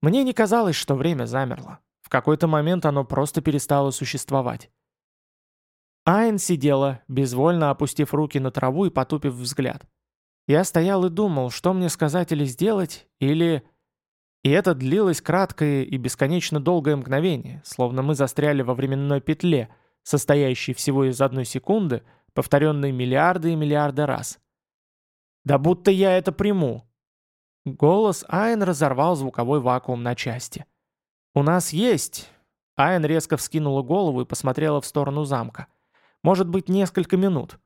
Мне не казалось, что время замерло. В какой-то момент оно просто перестало существовать. Айн сидела, безвольно опустив руки на траву и потупив взгляд. Я стоял и думал, что мне сказать или сделать, или... И это длилось краткое и бесконечно долгое мгновение, словно мы застряли во временной петле, состоящей всего из одной секунды, повторенной миллиарды и миллиарды раз. «Да будто я это приму!» Голос Айн разорвал звуковой вакуум на части. «У нас есть...» Айн резко вскинула голову и посмотрела в сторону замка. «Может быть, несколько минут.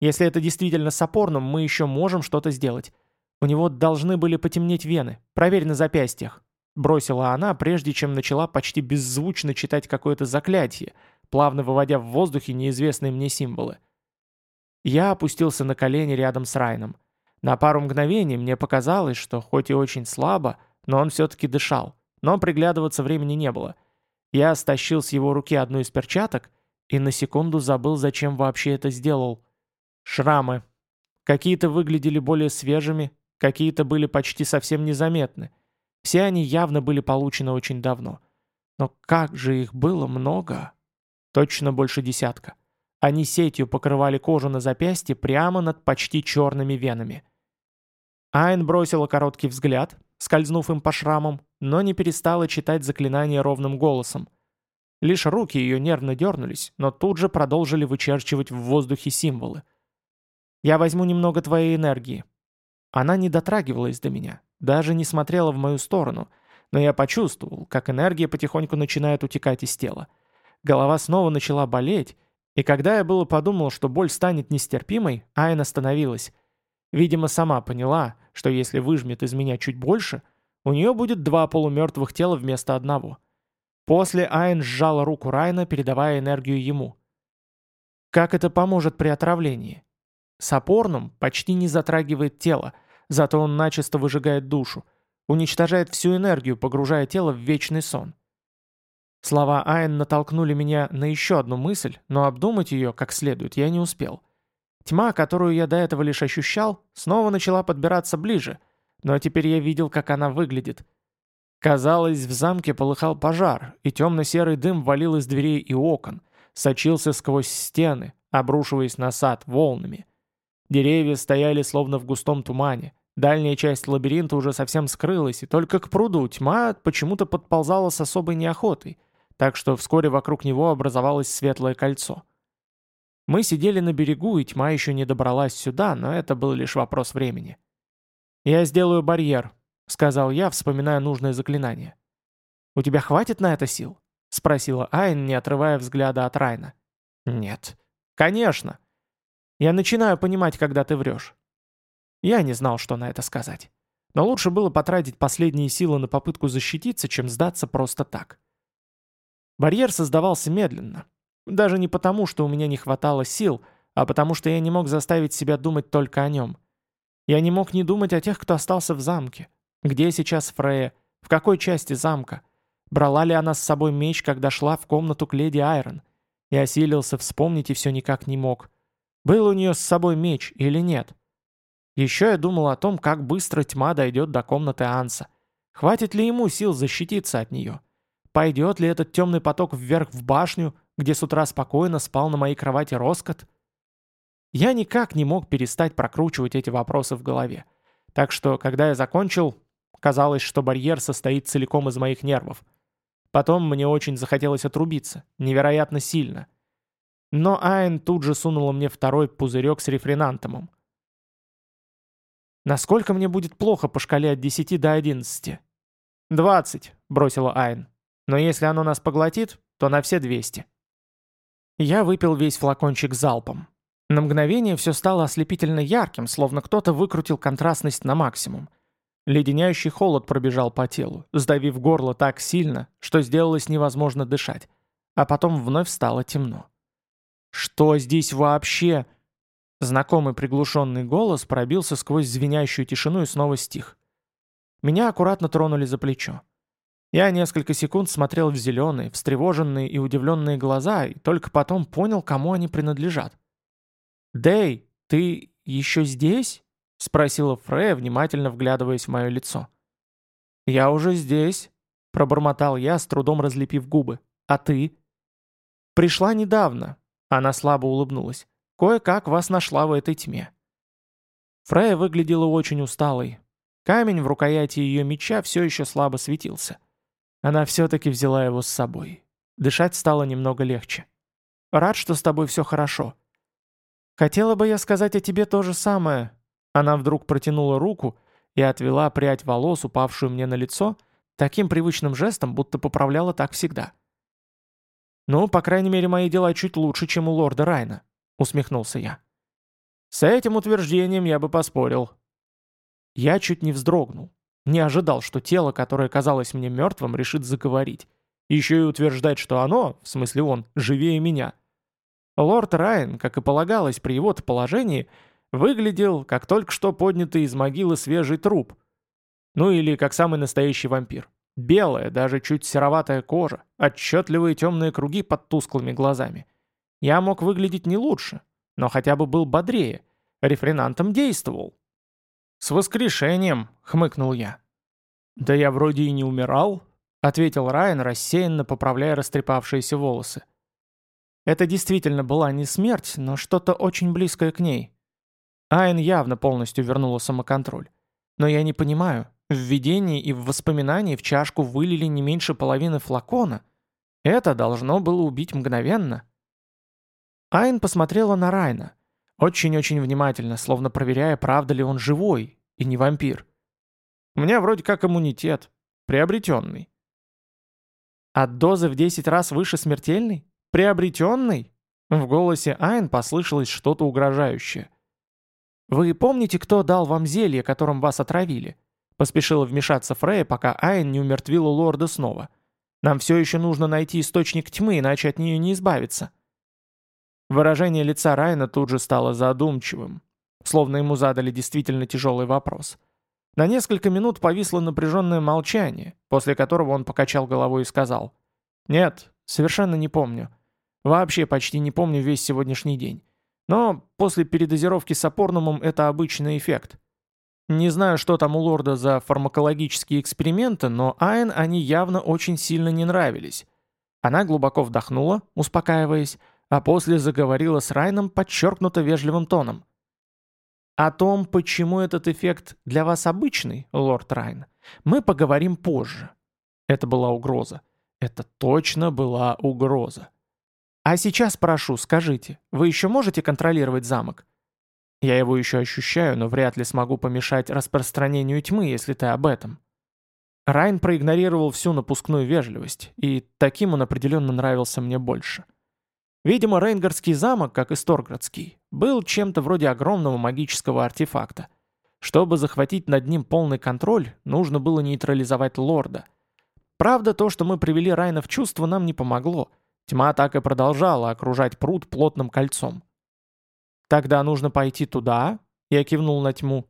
Если это действительно с опорным, мы еще можем что-то сделать. У него должны были потемнеть вены. Проверь на запястьях». Бросила она, прежде чем начала почти беззвучно читать какое-то заклятие, плавно выводя в воздухе неизвестные мне символы. Я опустился на колени рядом с Райном. На пару мгновений мне показалось, что хоть и очень слабо, но он все-таки дышал. Но приглядываться времени не было. Я стащил с его руки одну из перчаток и на секунду забыл, зачем вообще это сделал. Шрамы. Какие-то выглядели более свежими, какие-то были почти совсем незаметны. Все они явно были получены очень давно. Но как же их было много! Точно больше десятка. Они сетью покрывали кожу на запястье прямо над почти черными венами. Айн бросила короткий взгляд, скользнув им по шрамам, но не перестала читать заклинание ровным голосом. Лишь руки ее нервно дернулись, но тут же продолжили вычерчивать в воздухе символы – я возьму немного твоей энергии». Она не дотрагивалась до меня, даже не смотрела в мою сторону, но я почувствовал, как энергия потихоньку начинает утекать из тела. Голова снова начала болеть, и когда я было подумал, что боль станет нестерпимой, Айн остановилась. Видимо, сама поняла, что если выжмет из меня чуть больше, у нее будет два полумертвых тела вместо одного. После Айн сжала руку Райна, передавая энергию ему. «Как это поможет при отравлении?» С опорным почти не затрагивает тело, зато он начисто выжигает душу, уничтожает всю энергию, погружая тело в вечный сон. Слова Айн натолкнули меня на еще одну мысль, но обдумать ее как следует я не успел. Тьма, которую я до этого лишь ощущал, снова начала подбираться ближе, но теперь я видел, как она выглядит. Казалось, в замке полыхал пожар, и темно-серый дым валил из дверей и окон, сочился сквозь стены, обрушиваясь на сад волнами. Деревья стояли словно в густом тумане. Дальняя часть лабиринта уже совсем скрылась, и только к пруду тьма почему-то подползала с особой неохотой, так что вскоре вокруг него образовалось светлое кольцо. Мы сидели на берегу, и тьма еще не добралась сюда, но это был лишь вопрос времени. «Я сделаю барьер», — сказал я, вспоминая нужное заклинание. «У тебя хватит на это сил?» — спросила Айн, не отрывая взгляда от Райна. «Нет». «Конечно!» Я начинаю понимать, когда ты врешь. Я не знал, что на это сказать. Но лучше было потратить последние силы на попытку защититься, чем сдаться просто так. Барьер создавался медленно. Даже не потому, что у меня не хватало сил, а потому что я не мог заставить себя думать только о нем. Я не мог не думать о тех, кто остался в замке. Где сейчас Фрея? В какой части замка? Брала ли она с собой меч, когда шла в комнату к леди Айрон? Я осилился вспомнить и все никак не мог. Был у нее с собой меч или нет? Еще я думал о том, как быстро тьма дойдет до комнаты Анса. Хватит ли ему сил защититься от нее? Пойдет ли этот темный поток вверх в башню, где с утра спокойно спал на моей кровати Роскот? Я никак не мог перестать прокручивать эти вопросы в голове. Так что, когда я закончил, казалось, что барьер состоит целиком из моих нервов. Потом мне очень захотелось отрубиться, невероятно сильно – но Айн тут же сунула мне второй пузырек с рефренантомом. «Насколько мне будет плохо по шкале от 10 до 11?» «20», — бросила Айн. «Но если оно нас поглотит, то на все 200». Я выпил весь флакончик залпом. На мгновение все стало ослепительно ярким, словно кто-то выкрутил контрастность на максимум. Леденящий холод пробежал по телу, сдавив горло так сильно, что сделалось невозможно дышать. А потом вновь стало темно. «Что здесь вообще?» Знакомый приглушенный голос пробился сквозь звенящую тишину и снова стих. Меня аккуратно тронули за плечо. Я несколько секунд смотрел в зеленые, встревоженные и удивленные глаза, и только потом понял, кому они принадлежат. «Дэй, ты еще здесь?» — спросила Фрея, внимательно вглядываясь в мое лицо. «Я уже здесь», — пробормотал я, с трудом разлепив губы. «А ты?» «Пришла недавно», — она слабо улыбнулась. «Кое-как вас нашла в этой тьме». Фрея выглядела очень усталой. Камень в рукояти ее меча все еще слабо светился. Она все-таки взяла его с собой. Дышать стало немного легче. «Рад, что с тобой все хорошо». «Хотела бы я сказать о тебе то же самое». Она вдруг протянула руку и отвела прядь волос, упавшую мне на лицо, таким привычным жестом, будто поправляла так всегда. «Ну, по крайней мере, мои дела чуть лучше, чем у лорда Райна», — усмехнулся я. «С этим утверждением я бы поспорил». Я чуть не вздрогнул. Не ожидал, что тело, которое казалось мне мертвым, решит заговорить. Еще и утверждать, что оно, в смысле он, живее меня. Лорд Райан, как и полагалось при его-то положении, выглядел, как только что поднятый из могилы свежий труп. Ну или как самый настоящий вампир. Белая, даже чуть сероватая кожа, отчетливые темные круги под тусклыми глазами. Я мог выглядеть не лучше, но хотя бы был бодрее. Рефренантом действовал. «С воскрешением!» — хмыкнул я. «Да я вроде и не умирал», — ответил Райан, рассеянно поправляя растрепавшиеся волосы. Это действительно была не смерть, но что-то очень близкое к ней. Айн явно полностью вернула самоконтроль. Но я не понимаю, в видении и в воспоминании в чашку вылили не меньше половины флакона. Это должно было убить мгновенно. Айн посмотрела на Райна. Очень-очень внимательно, словно проверяя, правда ли он живой и не вампир. У меня вроде как иммунитет. Приобретенный. От дозы в 10 раз выше смертельной? Приобретенный? В голосе Айн послышалось что-то угрожающее. «Вы помните, кто дал вам зелье, которым вас отравили?» Поспешила вмешаться Фрея, пока Айн не умертвила лорда снова. «Нам все еще нужно найти источник тьмы, иначе от нее не избавиться». Выражение лица Райна тут же стало задумчивым, словно ему задали действительно тяжелый вопрос. На несколько минут повисло напряженное молчание, после которого он покачал головой и сказал. «Нет, совершенно не помню. Вообще почти не помню весь сегодняшний день. Но после передозировки с опорнумом это обычный эффект. Не знаю, что там у лорда за фармакологические эксперименты, но Айн они явно очень сильно не нравились. Она глубоко вдохнула, успокаиваясь, а после заговорила с Райном подчеркнуто вежливым тоном. О том, почему этот эффект для вас обычный, лорд Райн, мы поговорим позже. Это была угроза. Это точно была угроза. А сейчас прошу, скажите, вы еще можете контролировать замок? Я его еще ощущаю, но вряд ли смогу помешать распространению тьмы, если ты об этом». Райн проигнорировал всю напускную вежливость, и таким он определенно нравился мне больше. Видимо, Рейнгардский замок, как и Сторградский, был чем-то вроде огромного магического артефакта. Чтобы захватить над ним полный контроль, нужно было нейтрализовать лорда. Правда, то, что мы привели Райна в чувство, нам не помогло. Тьма так и продолжала окружать пруд плотным кольцом. «Тогда нужно пойти туда», — я кивнул на тьму,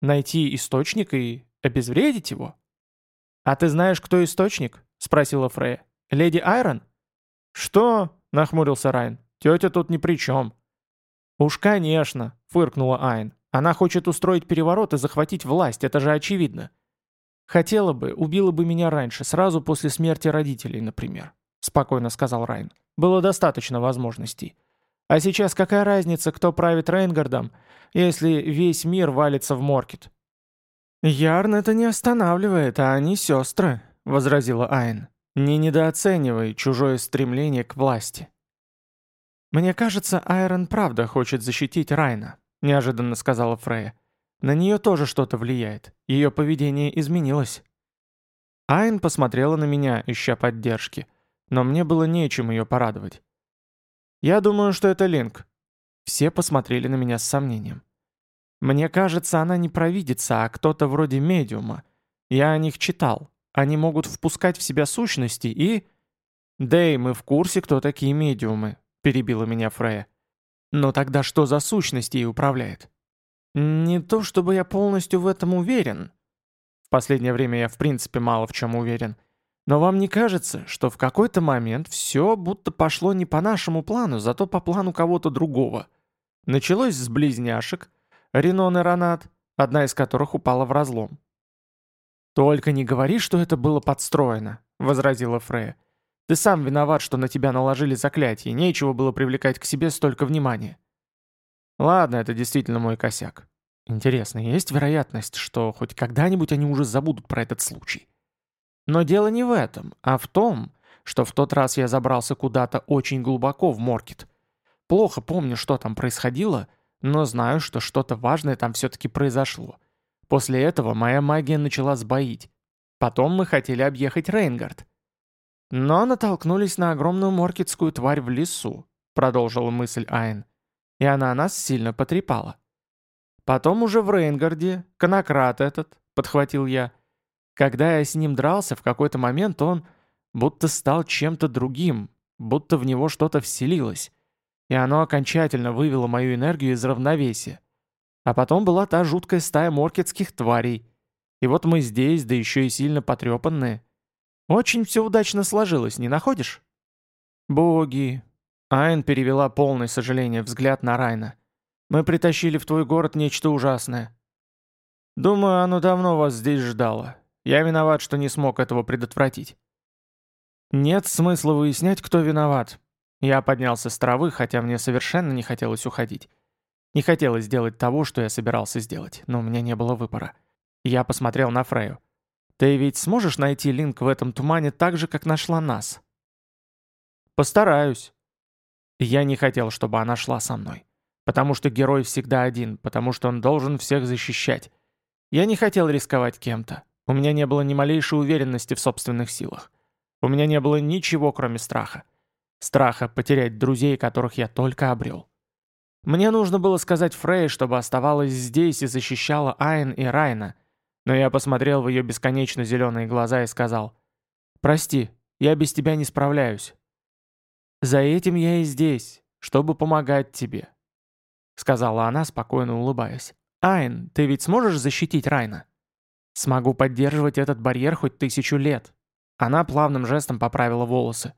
«найти источник и обезвредить его». «А ты знаешь, кто источник?» — спросила Фрея. «Леди Айрон?» «Что?» — нахмурился Райн. «Тетя тут ни при чем». «Уж конечно», — фыркнула Айн. «Она хочет устроить переворот и захватить власть, это же очевидно. Хотела бы, убила бы меня раньше, сразу после смерти родителей, например», — спокойно сказал Райн. «Было достаточно возможностей. А сейчас какая разница, кто правит Рейнгардом, если весь мир валится в Моркет?» «Ярн это не останавливает, а они сестры», — возразила Айн. «Не недооценивай чужое стремление к власти». «Мне кажется, Айрон правда хочет защитить Райна», — неожиданно сказала Фрея. «На нее тоже что-то влияет. Ее поведение изменилось». Айн посмотрела на меня, ища поддержки, но мне было нечем ее порадовать. «Я думаю, что это Линк». Все посмотрели на меня с сомнением. «Мне кажется, она не провидится, а кто-то вроде медиума. Я о них читал. Они могут впускать в себя сущности и...» «Дэй, мы в курсе, кто такие медиумы», — перебила меня Фрея. «Но тогда что за сущность ей управляет?» «Не то чтобы я полностью в этом уверен». В последнее время я в принципе мало в чем уверен. Но вам не кажется, что в какой-то момент все будто пошло не по нашему плану, зато по плану кого-то другого? Началось с близняшек, Ренон и Ронат, одна из которых упала в разлом. «Только не говори, что это было подстроено», — возразила Фрея. «Ты сам виноват, что на тебя наложили заклятие, нечего было привлекать к себе столько внимания». «Ладно, это действительно мой косяк. Интересно, есть вероятность, что хоть когда-нибудь они уже забудут про этот случай?» Но дело не в этом, а в том, что в тот раз я забрался куда-то очень глубоко в Моркет. Плохо помню, что там происходило, но знаю, что что-то важное там все-таки произошло. После этого моя магия начала сбоить. Потом мы хотели объехать Рейнгард. Но натолкнулись на огромную моркетскую тварь в лесу, продолжила мысль Айн. И она нас сильно потрепала. Потом уже в Рейнгарде, конократ этот, подхватил я. Когда я с ним дрался, в какой-то момент он будто стал чем-то другим, будто в него что-то вселилось. И оно окончательно вывело мою энергию из равновесия. А потом была та жуткая стая моркетских тварей. И вот мы здесь, да еще и сильно потрепанные. Очень все удачно сложилось, не находишь? Боги. Айн перевела полное сожаление взгляд на Райна. Мы притащили в твой город нечто ужасное. Думаю, оно давно вас здесь ждало. Я виноват, что не смог этого предотвратить. Нет смысла выяснять, кто виноват. Я поднялся с травы, хотя мне совершенно не хотелось уходить. Не хотелось сделать того, что я собирался сделать, но у меня не было выбора. Я посмотрел на Фрею. «Ты ведь сможешь найти Линк в этом тумане так же, как нашла нас?» «Постараюсь». Я не хотел, чтобы она шла со мной. Потому что герой всегда один, потому что он должен всех защищать. Я не хотел рисковать кем-то. У меня не было ни малейшей уверенности в собственных силах. У меня не было ничего, кроме страха. Страха потерять друзей, которых я только обрел. Мне нужно было сказать Фрей, чтобы оставалась здесь и защищала Айн и Райна, но я посмотрел в ее бесконечно зеленые глаза и сказал, «Прости, я без тебя не справляюсь». «За этим я и здесь, чтобы помогать тебе», — сказала она, спокойно улыбаясь. «Айн, ты ведь сможешь защитить Райна?» «Смогу поддерживать этот барьер хоть тысячу лет», она плавным жестом поправила волосы.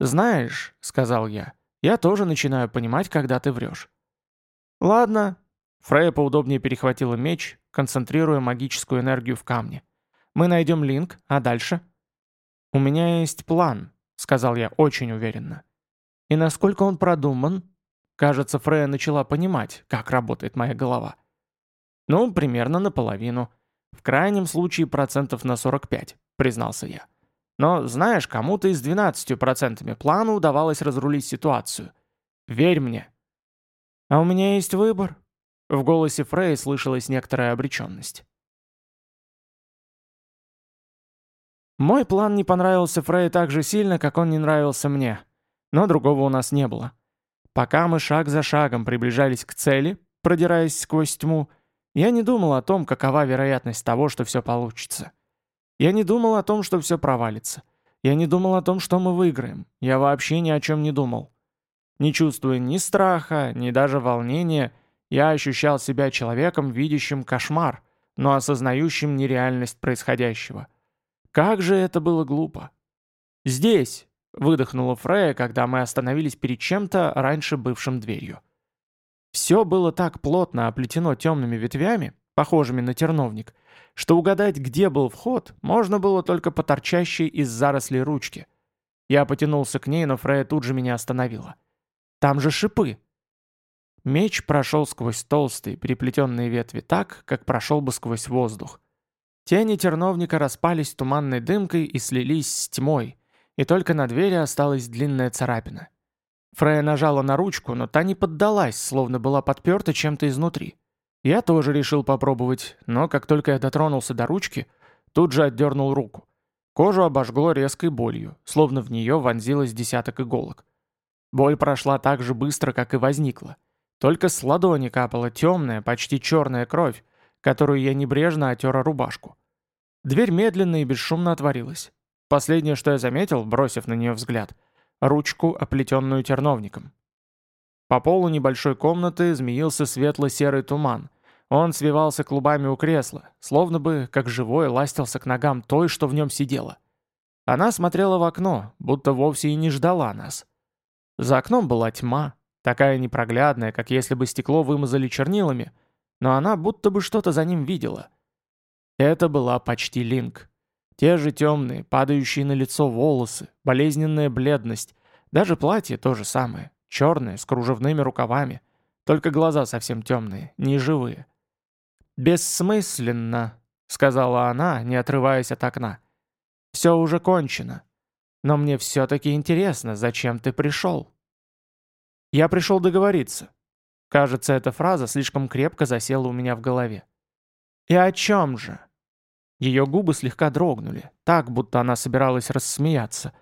«Знаешь», — сказал я, — «я тоже начинаю понимать, когда ты врешь». «Ладно». Фрея поудобнее перехватила меч, концентрируя магическую энергию в камне. «Мы найдем Линк, а дальше?» «У меня есть план», — сказал я очень уверенно. «И насколько он продуман?» Кажется, Фрея начала понимать, как работает моя голова. «Ну, примерно наполовину. В крайнем случае процентов на 45 признался я. Но, знаешь, кому-то и с 12% плана удавалось разрулить ситуацию. Верь мне. А у меня есть выбор. В голосе Фрей слышалась некоторая обреченность. Мой план не понравился Фрей так же сильно, как он не нравился мне. Но другого у нас не было. Пока мы шаг за шагом приближались к цели, продираясь сквозь тьму, я не думал о том, какова вероятность того, что все получится. Я не думал о том, что все провалится. Я не думал о том, что мы выиграем. Я вообще ни о чем не думал. Не чувствуя ни страха, ни даже волнения, я ощущал себя человеком, видящим кошмар, но осознающим нереальность происходящего. Как же это было глупо. «Здесь!» — выдохнула Фрея, когда мы остановились перед чем-то, раньше бывшим дверью. Все было так плотно оплетено темными ветвями, похожими на терновник, что угадать, где был вход, можно было только по торчащей из зарослей ручке. Я потянулся к ней, но Фрея тут же меня остановила. «Там же шипы!» Меч прошел сквозь толстые, переплетенные ветви так, как прошел бы сквозь воздух. Тени терновника распались туманной дымкой и слились с тьмой, и только на двери осталась длинная царапина. Фрея нажала на ручку, но та не поддалась, словно была подперта чем-то изнутри. Я тоже решил попробовать, но как только я дотронулся до ручки, тут же отдернул руку. Кожу обожгло резкой болью, словно в нее вонзилось десяток иголок. Боль прошла так же быстро, как и возникла. Только с ладони капала темная, почти черная кровь, которую я небрежно отер о рубашку. Дверь медленно и бесшумно отворилась. Последнее, что я заметил, бросив на нее взгляд, ручку, оплетенную терновником. По полу небольшой комнаты змеился светло-серый туман. Он свивался клубами у кресла, словно бы, как живой, ластился к ногам той, что в нем сидела. Она смотрела в окно, будто вовсе и не ждала нас. За окном была тьма, такая непроглядная, как если бы стекло вымазали чернилами, но она будто бы что-то за ним видела. Это была почти Линк. Те же темные, падающие на лицо волосы, болезненная бледность. Даже платье то же самое. Черное, с кружевными рукавами. Только глаза совсем темные, неживые. «Бессмысленно», — сказала она, не отрываясь от окна. «Все уже кончено. Но мне все-таки интересно, зачем ты пришел?» «Я пришел договориться». Кажется, эта фраза слишком крепко засела у меня в голове. «И о чем же?» Ее губы слегка дрогнули, так, будто она собиралась рассмеяться.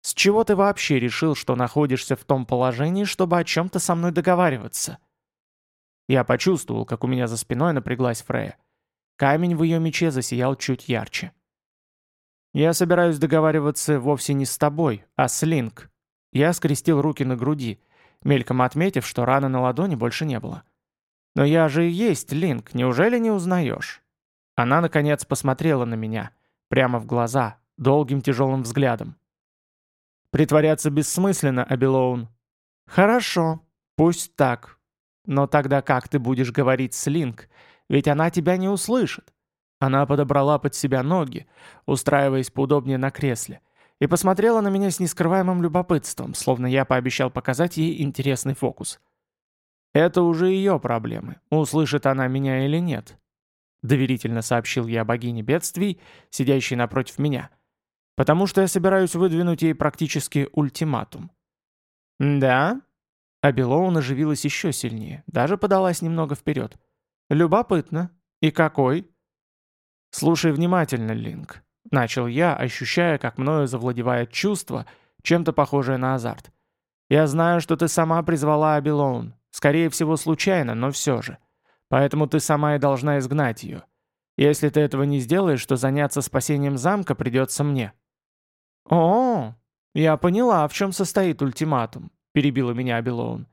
«С чего ты вообще решил, что находишься в том положении, чтобы о чем-то со мной договариваться?» Я почувствовал, как у меня за спиной напряглась Фрея. Камень в ее мече засиял чуть ярче. «Я собираюсь договариваться вовсе не с тобой, а с Линк». Я скрестил руки на груди, мельком отметив, что раны на ладони больше не было. «Но я же и есть Линк, неужели не узнаешь?» Она, наконец, посмотрела на меня, прямо в глаза, долгим тяжелым взглядом. «Притворяться бессмысленно, Абилоун». «Хорошо, пусть так. Но тогда как ты будешь говорить с Линк? Ведь она тебя не услышит». Она подобрала под себя ноги, устраиваясь поудобнее на кресле, и посмотрела на меня с нескрываемым любопытством, словно я пообещал показать ей интересный фокус. «Это уже ее проблемы, услышит она меня или нет», — доверительно сообщил я богине бедствий, сидящей напротив меня, «потому что я собираюсь выдвинуть ей практически ультиматум». «Да?» А оживилась еще сильнее, даже подалась немного вперед. «Любопытно. И какой?» «Слушай внимательно, Линк. Начал я, ощущая, как мною завладевает чувство, чем-то похожее на азарт. «Я знаю, что ты сама призвала Абилоун. Скорее всего, случайно, но все же. Поэтому ты сама и должна изгнать ее. Если ты этого не сделаешь, то заняться спасением замка придется мне». «О, я поняла, в чем состоит ультиматум», — перебила меня Абилоун.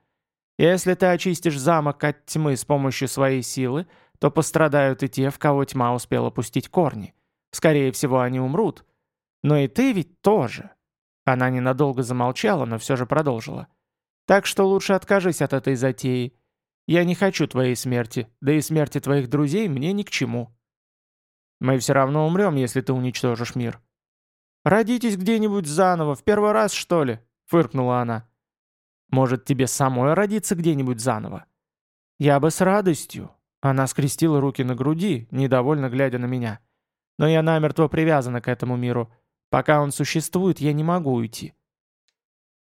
«Если ты очистишь замок от тьмы с помощью своей силы, то пострадают и те, в кого тьма успела пустить корни. Скорее всего, они умрут. Но и ты ведь тоже. Она ненадолго замолчала, но все же продолжила. Так что лучше откажись от этой затеи. Я не хочу твоей смерти, да и смерти твоих друзей мне ни к чему. Мы все равно умрем, если ты уничтожишь мир. Родитесь где-нибудь заново, в первый раз, что ли? Фыркнула она. Может, тебе самой родиться где-нибудь заново? Я бы с радостью. Она скрестила руки на груди, недовольно глядя на меня. Но я намертво привязана к этому миру. Пока он существует, я не могу уйти.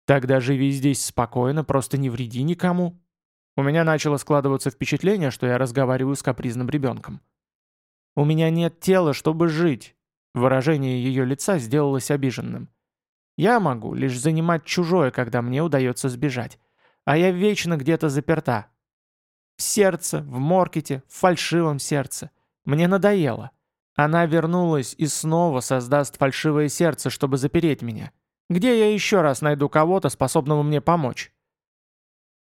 Тогда живи здесь спокойно, просто не вреди никому. У меня начало складываться впечатление, что я разговариваю с капризным ребенком. У меня нет тела, чтобы жить. Выражение ее лица сделалось обиженным. Я могу лишь занимать чужое, когда мне удается сбежать. А я вечно где-то заперта. В сердце, в моркете, в фальшивом сердце. Мне надоело. Она вернулась и снова создаст фальшивое сердце, чтобы запереть меня. Где я еще раз найду кого-то, способного мне помочь?»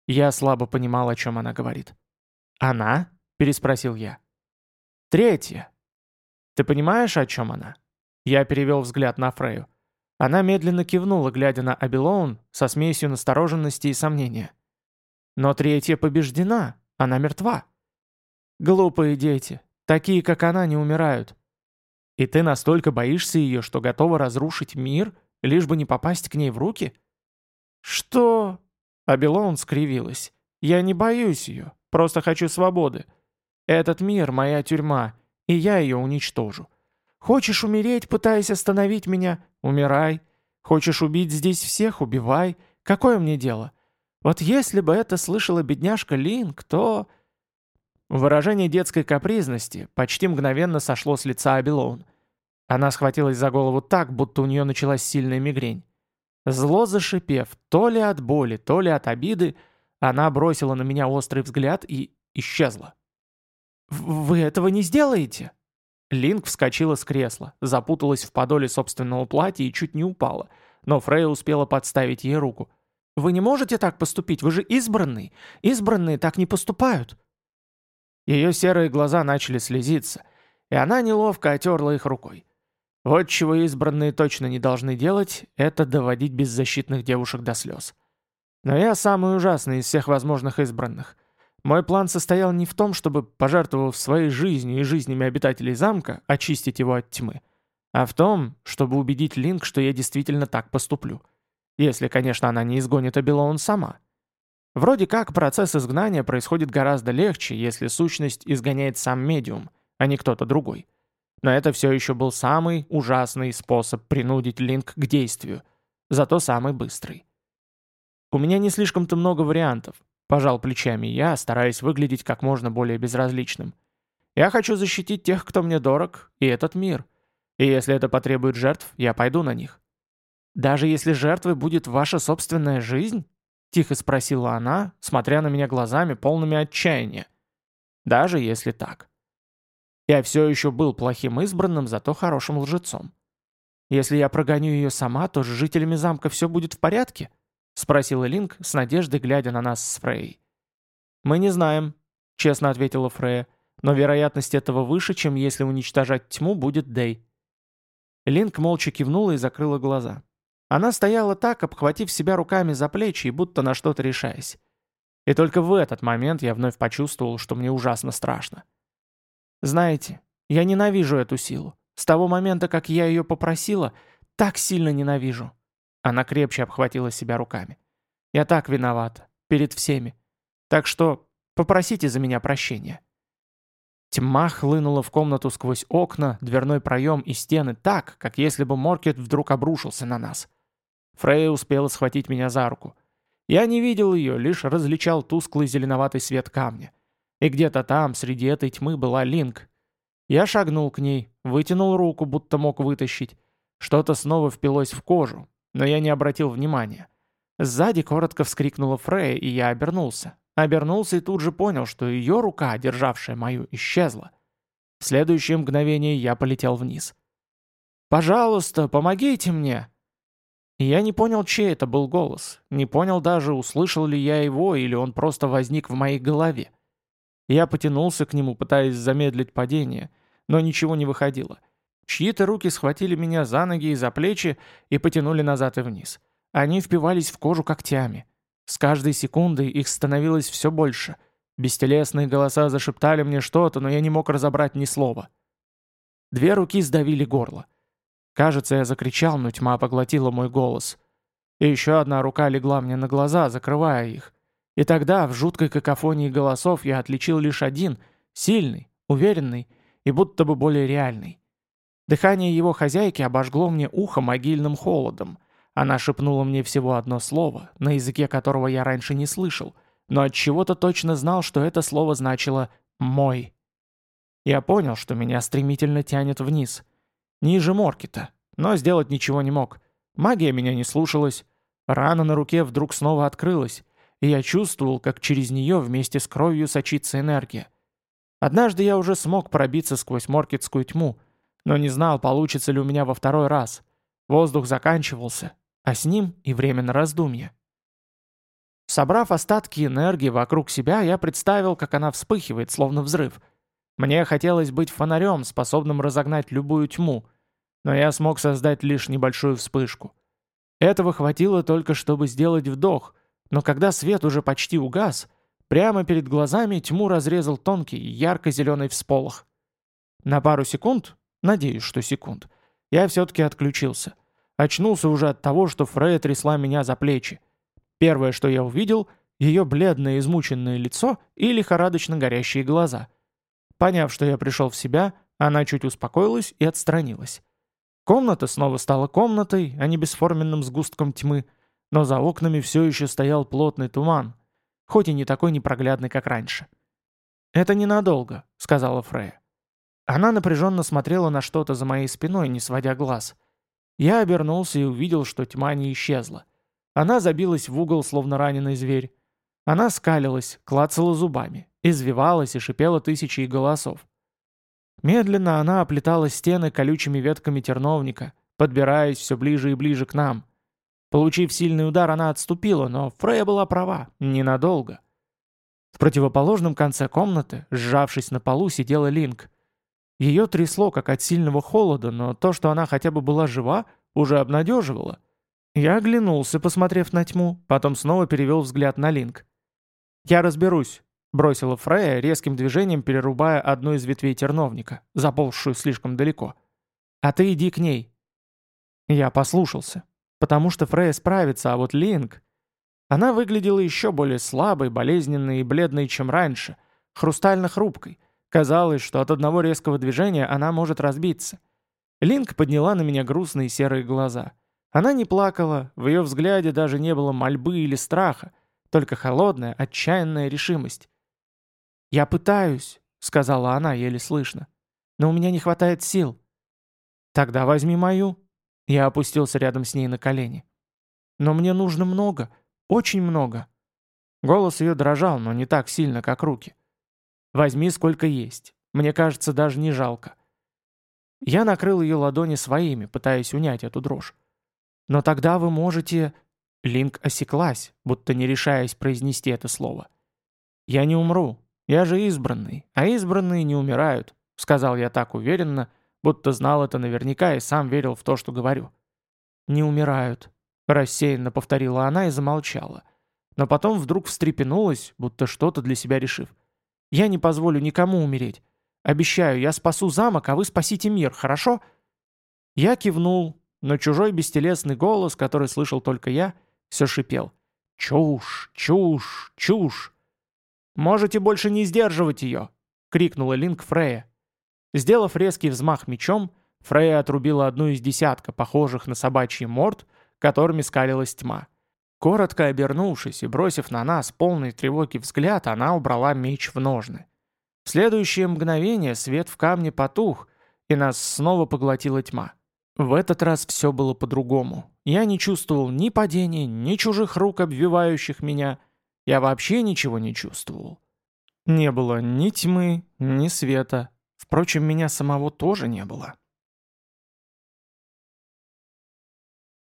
Я слабо понимал, о чем она говорит. «Она?» – переспросил я. «Третья. Ты понимаешь, о чем она?» Я перевел взгляд на Фрею. Она медленно кивнула, глядя на Абилоун со смесью настороженности и сомнения. «Но третья побеждена. Она мертва». «Глупые дети. Такие, как она, не умирают. И ты настолько боишься ее, что готова разрушить мир, лишь бы не попасть к ней в руки? Что? Абилон скривилась. Я не боюсь ее, просто хочу свободы. Этот мир — моя тюрьма, и я ее уничтожу. Хочешь умереть, пытаясь остановить меня? Умирай. Хочешь убить здесь всех? Убивай. Какое мне дело? Вот если бы это слышала бедняжка Линк, то... Выражение детской капризности почти мгновенно сошло с лица Абилоун. Она схватилась за голову так, будто у нее началась сильная мигрень. Зло зашипев, то ли от боли, то ли от обиды, она бросила на меня острый взгляд и исчезла. «Вы этого не сделаете?» Линк вскочила с кресла, запуталась в подоле собственного платья и чуть не упала, но Фрейя успела подставить ей руку. «Вы не можете так поступить, вы же избранный. Избранные так не поступают». Ее серые глаза начали слезиться, и она неловко отерла их рукой. Вот чего избранные точно не должны делать, это доводить беззащитных девушек до слез. Но я самый ужасный из всех возможных избранных. Мой план состоял не в том, чтобы, пожертвовав своей жизнью и жизнями обитателей замка, очистить его от тьмы, а в том, чтобы убедить Линк, что я действительно так поступлю. Если, конечно, она не изгонит Абилоун сама. Вроде как процесс изгнания происходит гораздо легче, если сущность изгоняет сам медиум, а не кто-то другой. Но это все еще был самый ужасный способ принудить Линк к действию, зато самый быстрый. У меня не слишком-то много вариантов, Пожал плечами я, стараясь выглядеть как можно более безразличным. Я хочу защитить тех, кто мне дорог, и этот мир. И если это потребует жертв, я пойду на них. Даже если жертвой будет ваша собственная жизнь? Тихо спросила она, смотря на меня глазами, полными отчаяния. Даже если так. Я все еще был плохим избранным, зато хорошим лжецом. Если я прогоню ее сама, то с жителями замка все будет в порядке? — спросила Линк, с надеждой глядя на нас с Фрей. «Мы не знаем», — честно ответила Фрея, «но вероятность этого выше, чем если уничтожать тьму будет Дэй». Линк молча кивнула и закрыла глаза. Она стояла так, обхватив себя руками за плечи и будто на что-то решаясь. И только в этот момент я вновь почувствовал, что мне ужасно страшно. Знаете, я ненавижу эту силу. С того момента, как я ее попросила, так сильно ненавижу. Она крепче обхватила себя руками. «Я так виновата. Перед всеми. Так что попросите за меня прощения». Тьма хлынула в комнату сквозь окна, дверной проем и стены так, как если бы Моркет вдруг обрушился на нас. Фрейя успела схватить меня за руку. Я не видел ее, лишь различал тусклый зеленоватый свет камня. И где-то там, среди этой тьмы, была Линк. Я шагнул к ней, вытянул руку, будто мог вытащить. Что-то снова впилось в кожу, но я не обратил внимания. Сзади коротко вскрикнула Фрея, и я обернулся. Обернулся и тут же понял, что ее рука, державшая мою, исчезла. В следующее мгновение я полетел вниз. «Пожалуйста, помогите мне!» Я не понял, чей это был голос. Не понял даже, услышал ли я его, или он просто возник в моей голове. Я потянулся к нему, пытаясь замедлить падение, но ничего не выходило. Чьи-то руки схватили меня за ноги и за плечи и потянули назад и вниз. Они впивались в кожу когтями. С каждой секундой их становилось все больше. Бестелесные голоса зашептали мне что-то, но я не мог разобрать ни слова. Две руки сдавили горло. Кажется, я закричал, но тьма поглотила мой голос. И еще одна рука легла мне на глаза, закрывая их. И тогда, в жуткой какофонии голосов, я отличил лишь один, сильный, уверенный и будто бы более реальный. Дыхание его хозяйки обожгло мне ухо могильным холодом. Она шепнула мне всего одно слово, на языке которого я раньше не слышал, но от чего-то точно знал, что это слово значило «мой». Я понял, что меня стремительно тянет вниз. Ниже Моркета, но сделать ничего не мог. Магия меня не слушалась. Рана на руке вдруг снова открылась, и я чувствовал, как через нее вместе с кровью сочится энергия. Однажды я уже смог пробиться сквозь моркетскую тьму, но не знал, получится ли у меня во второй раз. Воздух заканчивался, а с ним и время на раздумье. Собрав остатки энергии вокруг себя, я представил, как она вспыхивает, словно взрыв. Мне хотелось быть фонарем, способным разогнать любую тьму, но я смог создать лишь небольшую вспышку. Этого хватило только, чтобы сделать вдох, но когда свет уже почти угас, прямо перед глазами тьму разрезал тонкий, ярко-зеленый всполох. На пару секунд Надеюсь, что секунд. Я все-таки отключился. Очнулся уже от того, что Фрея трясла меня за плечи. Первое, что я увидел, ее бледное измученное лицо и лихорадочно горящие глаза. Поняв, что я пришел в себя, она чуть успокоилась и отстранилась. Комната снова стала комнатой, а не бесформенным сгустком тьмы, но за окнами все еще стоял плотный туман, хоть и не такой непроглядный, как раньше. «Это ненадолго», — сказала Фрея. Она напряженно смотрела на что-то за моей спиной, не сводя глаз. Я обернулся и увидел, что тьма не исчезла. Она забилась в угол, словно раненый зверь. Она скалилась, клацала зубами, извивалась и шипела тысячи голосов. Медленно она оплетала стены колючими ветками терновника, подбираясь все ближе и ближе к нам. Получив сильный удар, она отступила, но Фрея была права, ненадолго. В противоположном конце комнаты, сжавшись на полу, сидела Линк. Ее трясло, как от сильного холода, но то, что она хотя бы была жива, уже обнадеживало. Я оглянулся, посмотрев на тьму, потом снова перевел взгляд на Линк. «Я разберусь», бросила Фрея, резким движением перерубая одну из ветвей терновника, заползшую слишком далеко. «А ты иди к ней». Я послушался, потому что Фрея справится, а вот Линк... Она выглядела еще более слабой, болезненной и бледной, чем раньше, хрустально-хрупкой. Казалось, что от одного резкого движения она может разбиться. Линк подняла на меня грустные серые глаза. Она не плакала, в ее взгляде даже не было мольбы или страха, только холодная, отчаянная решимость. «Я пытаюсь», — сказала она еле слышно, — «но у меня не хватает сил». «Тогда возьми мою». Я опустился рядом с ней на колени. «Но мне нужно много, очень много». Голос ее дрожал, но не так сильно, как руки. «Возьми сколько есть. Мне кажется, даже не жалко». Я накрыл ее ладони своими, пытаясь унять эту дрожь. «Но тогда вы можете...» Линк осеклась, будто не решаясь произнести это слово. «Я не умру. Я же избранный, а избранные не умирают», — сказал я так уверенно, будто знал это наверняка и сам верил в то, что говорю. «Не умирают», — рассеянно повторила она и замолчала. Но потом вдруг встрепенулась, будто что-то для себя решив. «Я не позволю никому умереть. Обещаю, я спасу замок, а вы спасите мир, хорошо?» Я кивнул, но чужой бестелесный голос, который слышал только я, все шипел. «Чушь, чушь, чушь!» «Можете больше не сдерживать ее!» — крикнула Линк Фрея. Сделав резкий взмах мечом, Фрея отрубила одну из десятка, похожих на собачий морд, которыми скалилась тьма. Коротко обернувшись и бросив на нас полный тревоги взгляд, она убрала меч в ножны. В следующее мгновение свет в камне потух, и нас снова поглотила тьма. В этот раз все было по-другому. Я не чувствовал ни падения, ни чужих рук, обвивающих меня. Я вообще ничего не чувствовал. Не было ни тьмы, ни света. Впрочем, меня самого тоже не было.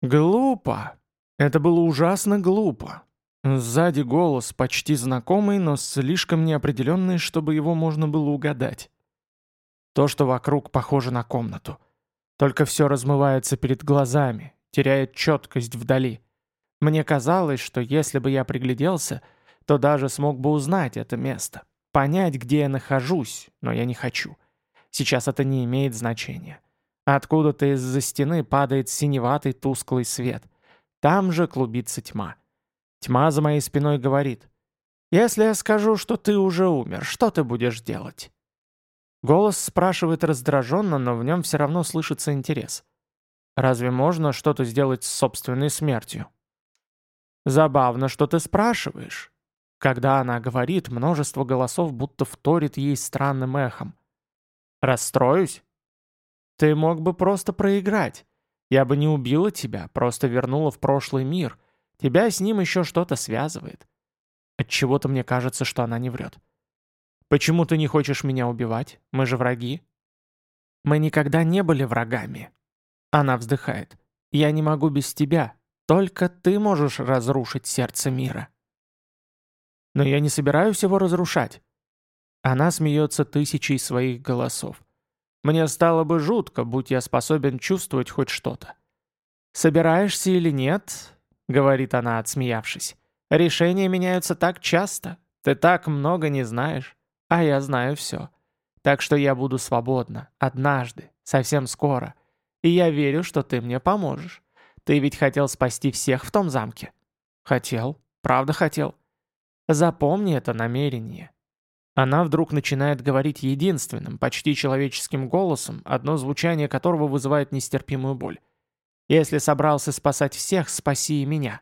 Глупо. Это было ужасно глупо. Сзади голос, почти знакомый, но слишком неопределенный, чтобы его можно было угадать. То, что вокруг похоже на комнату. Только все размывается перед глазами, теряет четкость вдали. Мне казалось, что если бы я пригляделся, то даже смог бы узнать это место, понять, где я нахожусь, но я не хочу. Сейчас это не имеет значения. Откуда-то из-за стены падает синеватый тусклый свет. Там же клубится тьма. Тьма за моей спиной говорит. «Если я скажу, что ты уже умер, что ты будешь делать?» Голос спрашивает раздраженно, но в нем все равно слышится интерес. Разве можно что-то сделать с собственной смертью? Забавно, что ты спрашиваешь. Когда она говорит, множество голосов будто вторит ей странным эхом. Расстроюсь? Ты мог бы просто проиграть. Я бы не убила тебя, просто вернула в прошлый мир. Тебя с ним еще что-то связывает. Отчего-то мне кажется, что она не врет. Почему ты не хочешь меня убивать? Мы же враги. Мы никогда не были врагами. Она вздыхает. Я не могу без тебя. Только ты можешь разрушить сердце мира. Но я не собираюсь его разрушать. Она смеется тысячей своих голосов. Мне стало бы жутко, будь я способен чувствовать хоть что-то. «Собираешься или нет?» — говорит она, отсмеявшись. «Решения меняются так часто. Ты так много не знаешь. А я знаю все. Так что я буду свободна. Однажды. Совсем скоро. И я верю, что ты мне поможешь. Ты ведь хотел спасти всех в том замке. Хотел. Правда хотел. Запомни это намерение. Она вдруг начинает говорить единственным, почти человеческим голосом, одно звучание которого вызывает нестерпимую боль. «Если собрался спасать всех, спаси и меня».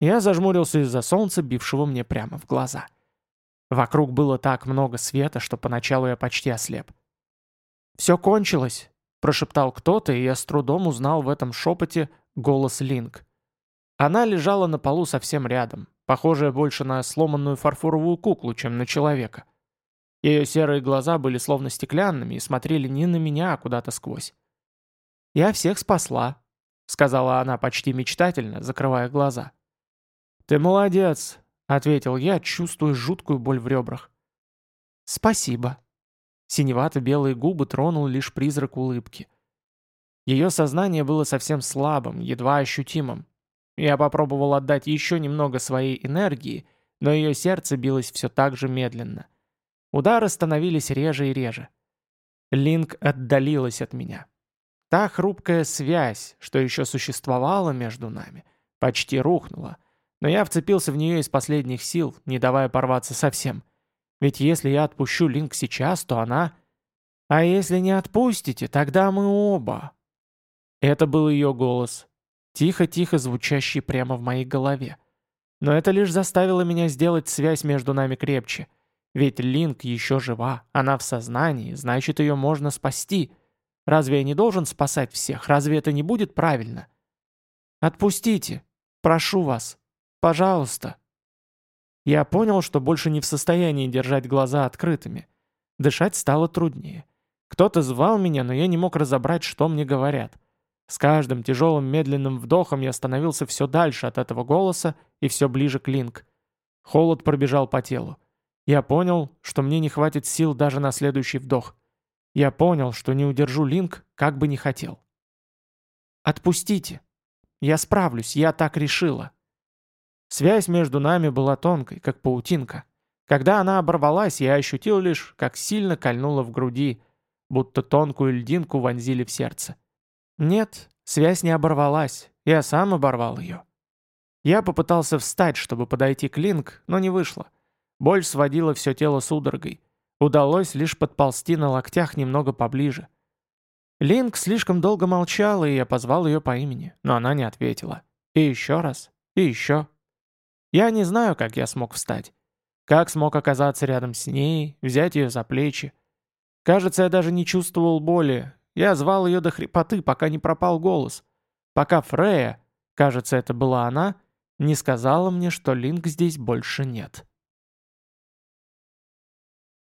Я зажмурился из-за солнца, бившего мне прямо в глаза. Вокруг было так много света, что поначалу я почти ослеп. «Все кончилось», — прошептал кто-то, и я с трудом узнал в этом шепоте голос Линк. Она лежала на полу совсем рядом, похожая больше на сломанную фарфоровую куклу, чем на человека. Ее серые глаза были словно стеклянными и смотрели не на меня, а куда-то сквозь. «Я всех спасла», — сказала она почти мечтательно, закрывая глаза. «Ты молодец», — ответил я, чувствуя жуткую боль в ребрах. «Спасибо». Синевато-белые губы тронул лишь призрак улыбки. Ее сознание было совсем слабым, едва ощутимым. Я попробовал отдать еще немного своей энергии, но ее сердце билось все так же медленно. Удары становились реже и реже. Линк отдалилась от меня. Та хрупкая связь, что еще существовала между нами, почти рухнула, но я вцепился в нее из последних сил, не давая порваться совсем. Ведь если я отпущу Линк сейчас, то она... А если не отпустите, тогда мы оба... Это был ее голос, тихо-тихо звучащий прямо в моей голове. Но это лишь заставило меня сделать связь между нами крепче. Ведь Линк еще жива, она в сознании, значит ее можно спасти. Разве я не должен спасать всех? Разве это не будет правильно? Отпустите. Прошу вас. Пожалуйста. Я понял, что больше не в состоянии держать глаза открытыми. Дышать стало труднее. Кто-то звал меня, но я не мог разобрать, что мне говорят. С каждым тяжелым медленным вдохом я становился все дальше от этого голоса и все ближе к Линк. Холод пробежал по телу. Я понял, что мне не хватит сил даже на следующий вдох. Я понял, что не удержу Линк, как бы не хотел. «Отпустите. Я справлюсь, я так решила». Связь между нами была тонкой, как паутинка. Когда она оборвалась, я ощутил лишь, как сильно кольнуло в груди, будто тонкую льдинку вонзили в сердце. Нет, связь не оборвалась, я сам оборвал ее. Я попытался встать, чтобы подойти к Линк, но не вышло. Боль сводила все тело судорогой. Удалось лишь подползти на локтях немного поближе. Линк слишком долго молчала, и я позвал ее по имени, но она не ответила. И еще раз, и еще. Я не знаю, как я смог встать. Как смог оказаться рядом с ней, взять ее за плечи. Кажется, я даже не чувствовал боли, я звал ее до хрипоты, пока не пропал голос. Пока Фрея, кажется, это была она, не сказала мне, что Линк здесь больше нет.